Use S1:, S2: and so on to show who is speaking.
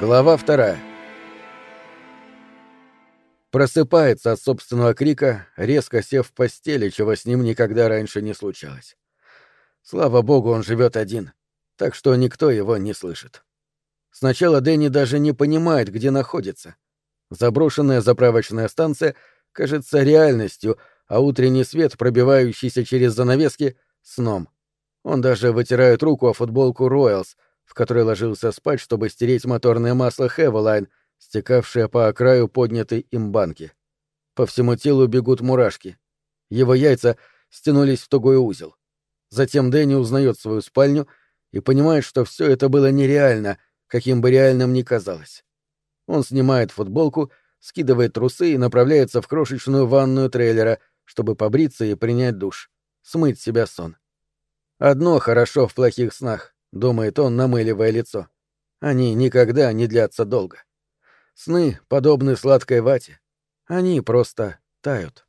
S1: Глава вторая. Просыпается от собственного крика, резко сев в постели, чего с ним никогда раньше не случалось. Слава богу, он живет один, так что никто его не слышит. Сначала Дэнни даже не понимает, где находится. Заброшенная заправочная станция кажется реальностью, а утренний свет, пробивающийся через занавески, — сном. Он даже вытирает руку о футболку Роялс, в которой ложился спать, чтобы стереть моторное масло Хевелайн, стекавшее по окраю поднятой им банки. По всему телу бегут мурашки. Его яйца стянулись в тугой узел. Затем Дэнни узнает свою спальню и понимает, что все это было нереально, каким бы реальным ни казалось. Он снимает футболку, скидывает трусы и направляется в крошечную ванную трейлера, чтобы побриться и принять душ, смыть себя сон. Одно хорошо в плохих снах думает он, намыливая лицо. Они никогда не длятся долго. Сны подобны сладкой вате. Они просто тают.